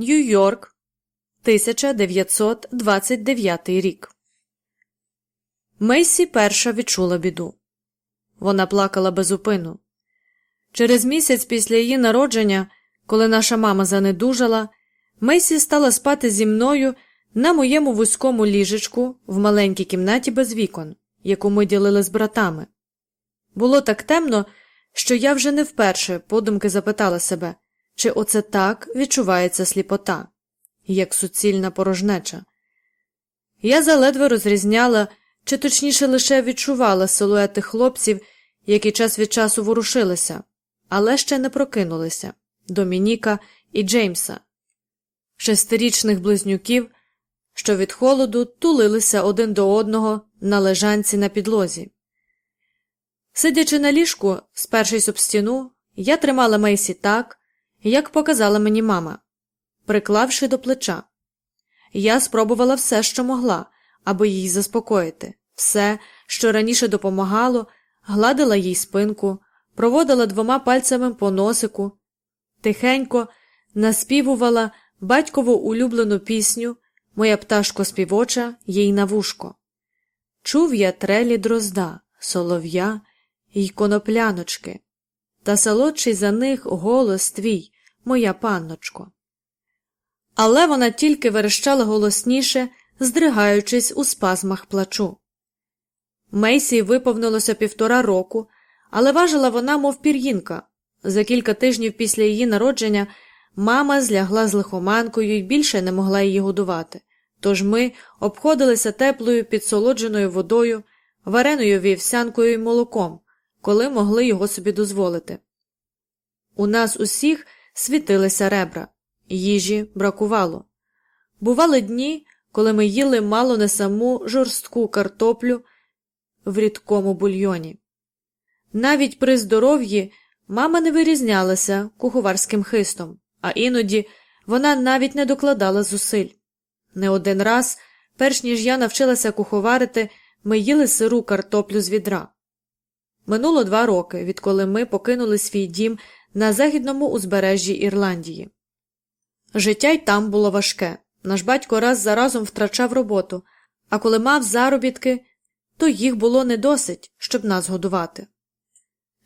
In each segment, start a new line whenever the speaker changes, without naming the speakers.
Нью-Йорк, 1929 рік. Мейсі перша відчула біду. Вона плакала безупину. Через місяць після її народження, коли наша мама занедужала, Мейсі стала спати зі мною на моєму вузькому ліжечку в маленькій кімнаті без вікон, яку ми ділили з братами. Було так темно, що я вже не вперше подумки запитала себе, чи оце так відчувається сліпота, як суцільна порожнеча. Я заледве розрізняла, чи точніше лише відчувала силуети хлопців, які час від часу ворушилися, але ще не прокинулися Домініка і Джеймса, шестирічних близнюків, що від холоду тулилися один до одного на лежанці на підлозі. Сидячи на ліжку, спершись об стіну, я тримала Мейсі так, як показала мені мама, приклавши до плеча. Я спробувала все, що могла, аби її заспокоїти, все, що раніше допомагало, гладила їй спинку, проводила двома пальцями по носику, тихенько наспівувала батькову улюблену пісню Моя пташко співоча їй на вушко. Чув я трелі дрозда, солов'я й конопляночки, та солодший за них голос твій, моя панночко. Але вона тільки верещала голосніше, здригаючись у спазмах плачу. Мейсі виповнилося півтора року, але важила вона, мов пір'їнка. За кілька тижнів після її народження мама злягла з лихоманкою і більше не могла її годувати. Тож ми обходилися теплою підсолодженою водою, вареною вівсянкою і молоком, коли могли його собі дозволити. У нас усіх світилися ребра, їжі бракувало. Бували дні, коли ми їли мало не саму жорстку картоплю в рідкому бульйоні. Навіть при здоров'ї мама не вирізнялася куховарським хистом, а іноді вона навіть не докладала зусиль. Не один раз, перш ніж я навчилася куховарити, ми їли сиру картоплю з відра. Минуло два роки, відколи ми покинули свій дім на західному узбережжі Ірландії. Життя й там було важке. Наш батько раз за разом втрачав роботу, а коли мав заробітки, то їх було не досить, щоб нас годувати.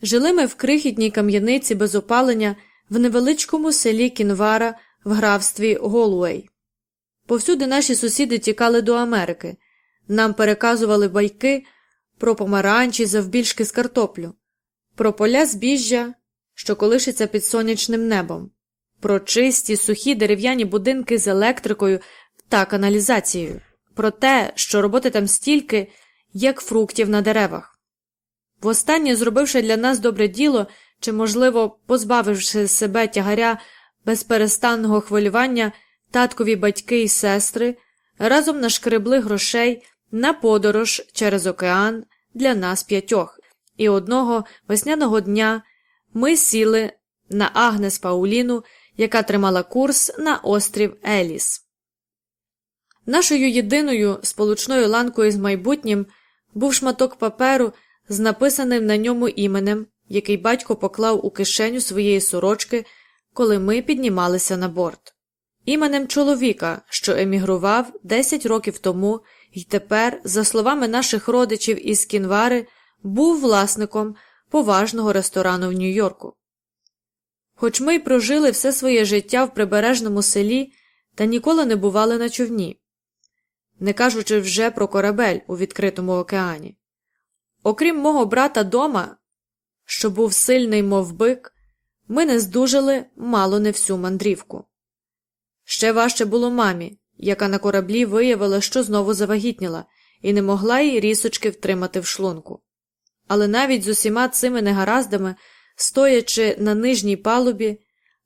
Жили ми в крихітній кам'яниці без опалення в невеличкому селі Кінвара в графстві Голуей. Повсюди наші сусіди тікали до Америки, нам переказували байки про помаранчі завбільшки з картоплю, про поля збіжжя, що колишиться під сонячним небом, про чисті, сухі дерев'яні будинки з електрикою та каналізацією, про те, що роботи там стільки, як фруктів на деревах. Востаннє, зробивши для нас добре діло чи, можливо, позбавивши себе тягаря безперестанного хвилювання, таткові батьки і сестри разом нашкребли грошей на подорож через океан для нас п'ятьох, і одного весняного дня ми сіли на Агнес Пауліну, яка тримала курс на острів Еліс. Нашою єдиною сполучною ланкою з майбутнім був шматок паперу з написаним на ньому іменем, який батько поклав у кишеню своєї сорочки, коли ми піднімалися на борт, іменем чоловіка, що емігрував 10 років тому і тепер, за словами наших родичів із Кінвари, був власником поважного ресторану в Нью-Йорку. Хоч ми й прожили все своє життя в прибережному селі та ніколи не бували на човні, не кажучи вже про корабель у відкритому океані. Окрім мого брата дома, що був сильний, мов бик, ми не здужали мало не всю мандрівку. Ще важче було мамі, яка на кораблі виявила, що знову завагітніла, і не могла її рісочки втримати в шлунку. Але навіть з усіма цими негараздами, стоячи на нижній палубі,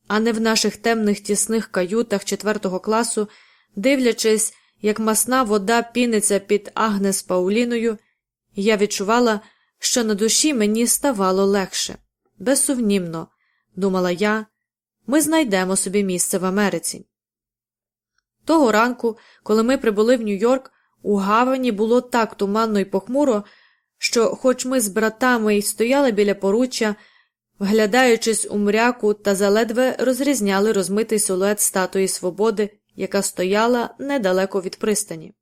а не в наших темних тісних каютах четвертого класу, дивлячись, як масна вода піниться під Агнес Пауліною, я відчувала, що на душі мені ставало легше. Безсумнівно, думала я, ми знайдемо собі місце в Америці. Того ранку, коли ми прибули в Нью-Йорк, у гавані було так туманно і похмуро, що, хоч ми з братами й стояли біля поруччя, вглядаючись у мряку та заледве розрізняли розмитий силует статуї свободи, яка стояла недалеко від пристані.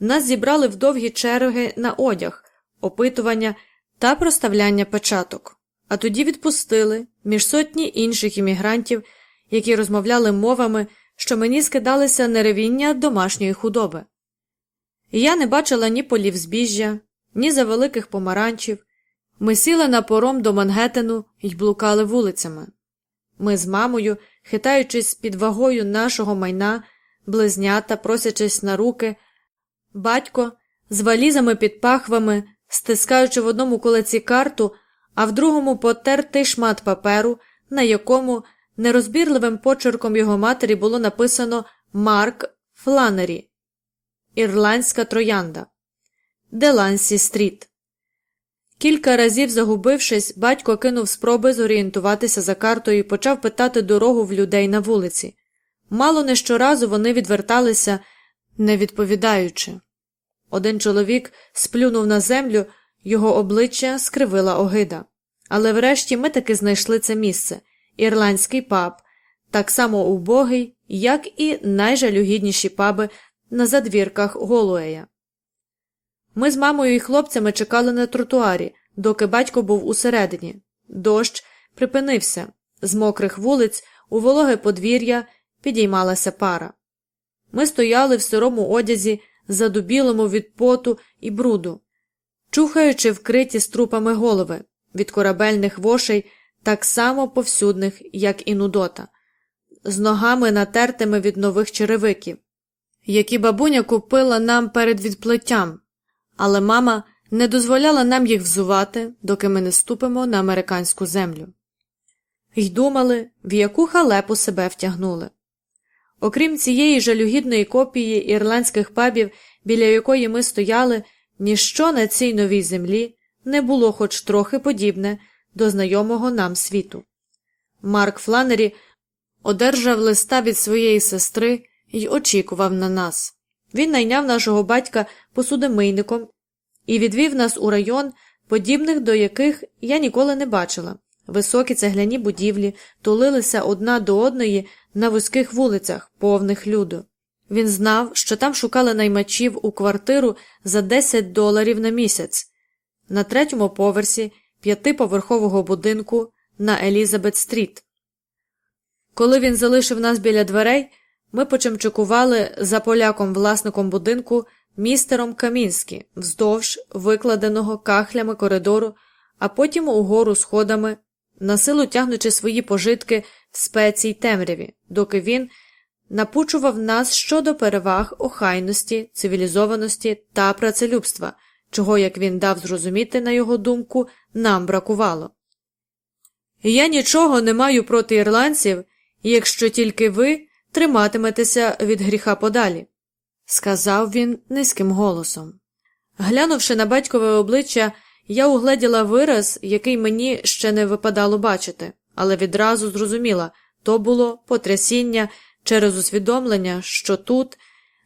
Нас зібрали в довгі черги на одяг, опитування та проставляння печаток, а тоді відпустили між сотні інших іммігрантів, які розмовляли мовами, що мені скидалися неревіння домашньої худоби. Я не бачила ні полів збіжжя, ні за великих помаранчів. Ми сіли на пором до Мангеттену і блукали вулицями. Ми з мамою, хитаючись під вагою нашого майна, близнята, просячись на руки, батько з валізами під пахвами, стискаючи в одному кулаці карту, а в другому потертий шмат паперу, на якому нерозбірливим почерком його матері було написано Марк Фланнері, Ірландська троянда, Делансі Стріт. Кілька разів загубившись, батько кинув спроби зорієнтуватися за картою і почав питати дорогу в людей на вулиці. Мало не щоразу вони відверталися, не відповідаючи. Один чоловік сплюнув на землю, його обличчя скривила огида. Але врешті ми таки знайшли це місце ірландський паб, так само убогий, як і найжалюгідніші паби на задвірках Голуея. Ми з мамою і хлопцями чекали на тротуарі, доки батько був усередині. Дощ припинився, з мокрих вулиць у вологе подвір'я підіймалася пара. Ми стояли в сирому одязі, задубілому від поту і бруду, чухаючи вкриті струпами голови від корабельних вошей, так само повсюдних, як і Нудота, з ногами натертими від нових черевиків, які бабуня купила нам перед відплиттям але мама не дозволяла нам їх взувати, доки ми не ступимо на американську землю. Й думали, в яку халепу себе втягнули. Окрім цієї жалюгідної копії ірландських пабів, біля якої ми стояли, ніщо на цій новій землі не було хоч трохи подібне до знайомого нам світу. Марк Фланері одержав листа від своєї сестри і очікував на нас. Він найняв нашого батька посудомийником і відвів нас у район, подібних до яких я ніколи не бачила. Високі цегляні будівлі тулилися одна до одної на вузьких вулицях, повних люду. Він знав, що там шукали наймачів у квартиру за 10 доларів на місяць, на третьому поверсі п'ятиповерхового будинку на Елізабет Стріт. Коли він залишив нас біля дверей, ми почемчукували за поляком власником будинку містером Камінські вздовж викладеного кахлями коридору, а потім угору сходами, насилу тягнучи свої пожитки в спецій темряві, доки він напучував нас щодо переваг охайності, цивілізованості та працелюбства, чого, як він дав зрозуміти, на його думку, нам бракувало. Я нічого не маю проти ірландців, якщо тільки ви триматиметеся від гріха подалі, сказав він низьким голосом. Глянувши на батькове обличчя, я угледіла вираз, який мені ще не випадало бачити, але відразу зрозуміла то було потрясіння через усвідомлення, що тут,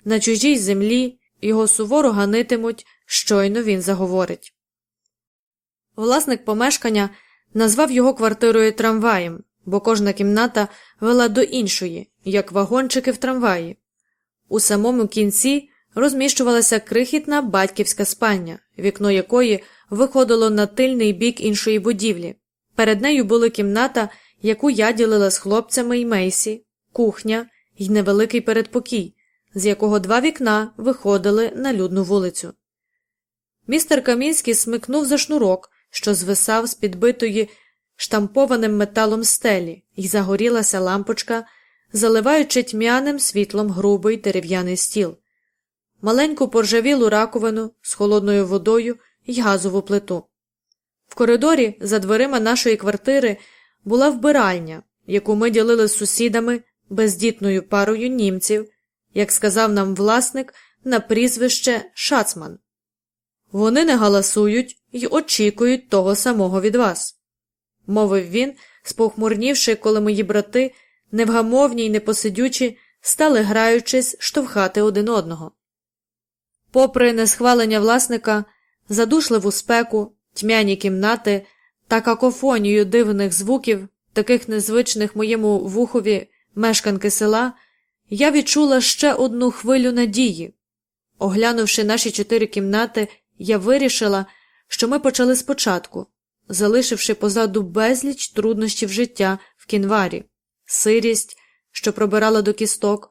на чужій землі, його суворо ганитимуть, щойно він заговорить. Власник помешкання назвав його квартирою трамваєм, бо кожна кімната вела до іншої, як вагончики в трамваї. У самому кінці розміщувалася крихітна батьківська спальня, вікно якої виходило на тильний бік іншої будівлі. Перед нею була кімната, яку я ділила з хлопцями й Мейсі, кухня й невеликий передпокій, з якого два вікна виходили на людну вулицю. Містер Камінський смикнув за шнурок, що звисав з підбитої штампованим металом стелі, і загорілася лампочка, заливаючи тьмяним світлом грубий дерев'яний стіл, маленьку поржавілу раковину з холодною водою й газову плиту. В коридорі, за дверима нашої квартири, була вбиральня, яку ми ділили з сусідами бездітною парою німців, як сказав нам власник на прізвище Шацман. Вони не галасують й очікують того самого від вас мовив він, спохмурнівши, коли мої брати, невгамовні й непосидючі, стали граючись штовхати один одного. Попри несхвалення власника, задушливу спеку, тьмяні кімнати та какофонію дивних звуків, таких незвичних моєму вухові мешканки села, я відчула ще одну хвилю надії. Оглянувши наші чотири кімнати, я вирішила, що ми почали спочатку, залишивши позаду безліч труднощів життя в кінварі, сирість, що пробирала до кісток,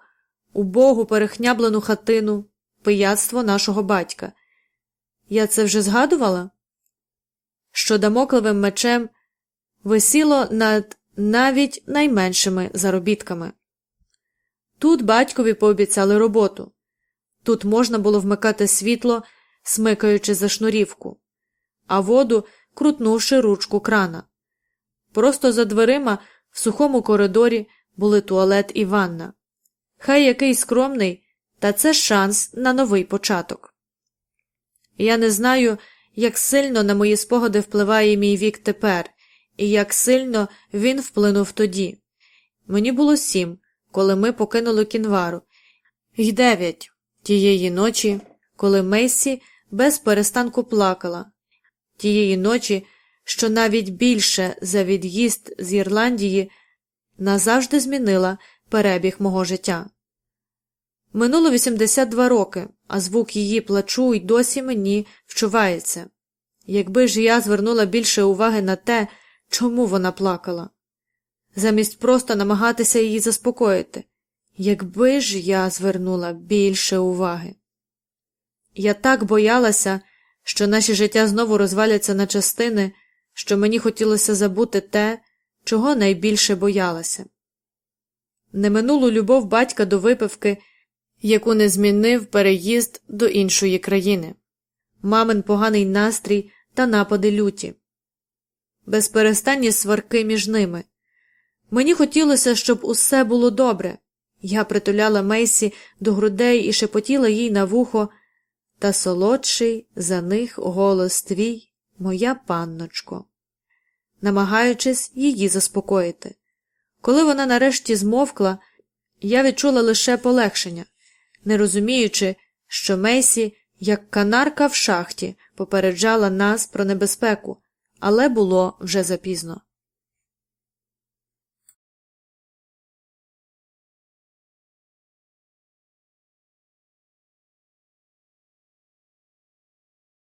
убогу перехняблену хатину, пияцтво нашого батька. Я це вже згадувала? Що дамокливим мечем висіло над навіть найменшими заробітками. Тут батькові пообіцяли роботу, тут можна було вмикати світло, смикаючи за шнурівку, а воду крутнувши ручку крана. Просто за дверима в сухому коридорі були туалет і ванна. Хай який скромний, та це шанс на новий початок. Я не знаю, як сильно на мої спогади впливає мій вік тепер, і як сильно він вплинув тоді. Мені було сім, коли ми покинули кінвару, і дев'ять тієї ночі, коли Мейсі без перестанку плакала, тієї ночі, що навіть більше за від'їзд з Ірландії назавжди змінила перебіг мого життя. Минуло 82 роки, а звук її плачу й досі мені вчувається. Якби ж я звернула більше уваги на те, чому вона плакала, замість просто намагатися її заспокоїти, якби ж я звернула більше уваги. Я так боялася, що наші життя знову розваляться на частини, що мені хотілося забути те, чого найбільше боялася. Неминулу любов батька до випивки, яку не змінив переїзд до іншої країни, мамин поганий настрій та напади люті, безперестанні сварки між ними. Мені хотілося, щоб усе було добре. Я притуляла Мейсі до грудей і шепотіла їй на вухо, та солодший за них голос твій, моя панночко, намагаючись її заспокоїти. Коли вона нарешті змовкла, я відчула лише полегшення, не розуміючи, що Мейсі, як канарка в шахті, попереджала нас про небезпеку, але було вже запізно.